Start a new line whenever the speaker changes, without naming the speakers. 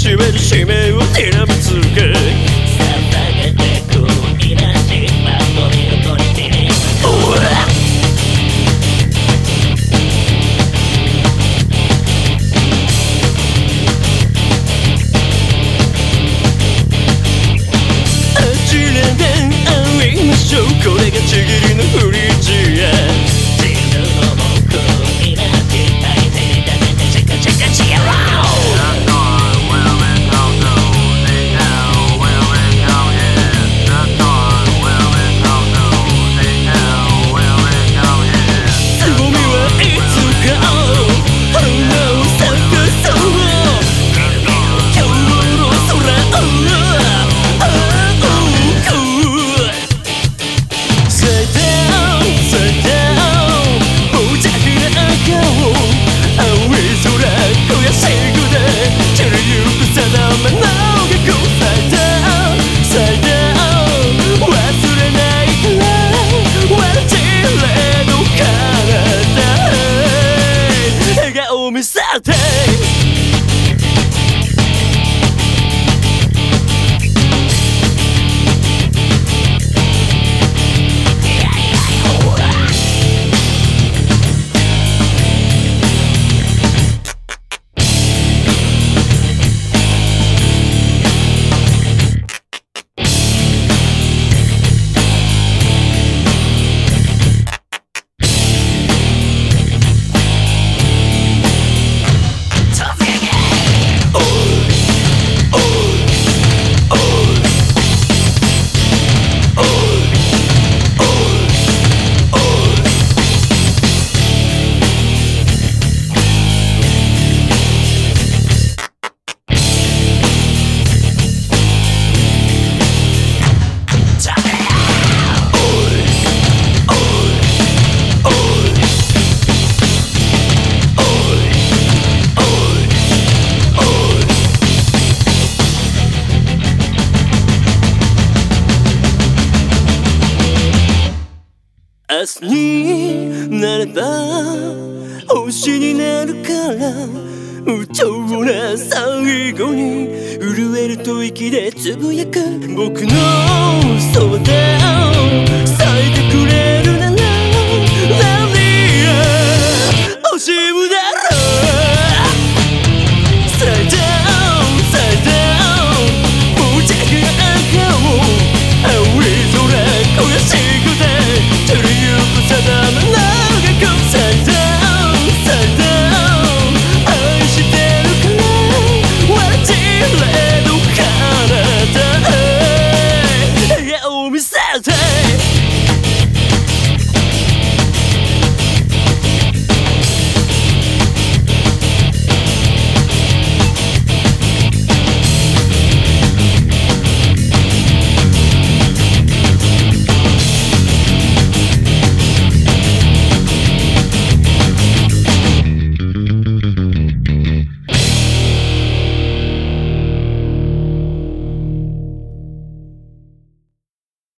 しめる使命をにらみつけ見せて明日になれば星になるから無情な最後に震える吐息でつぶやく僕の想ぜ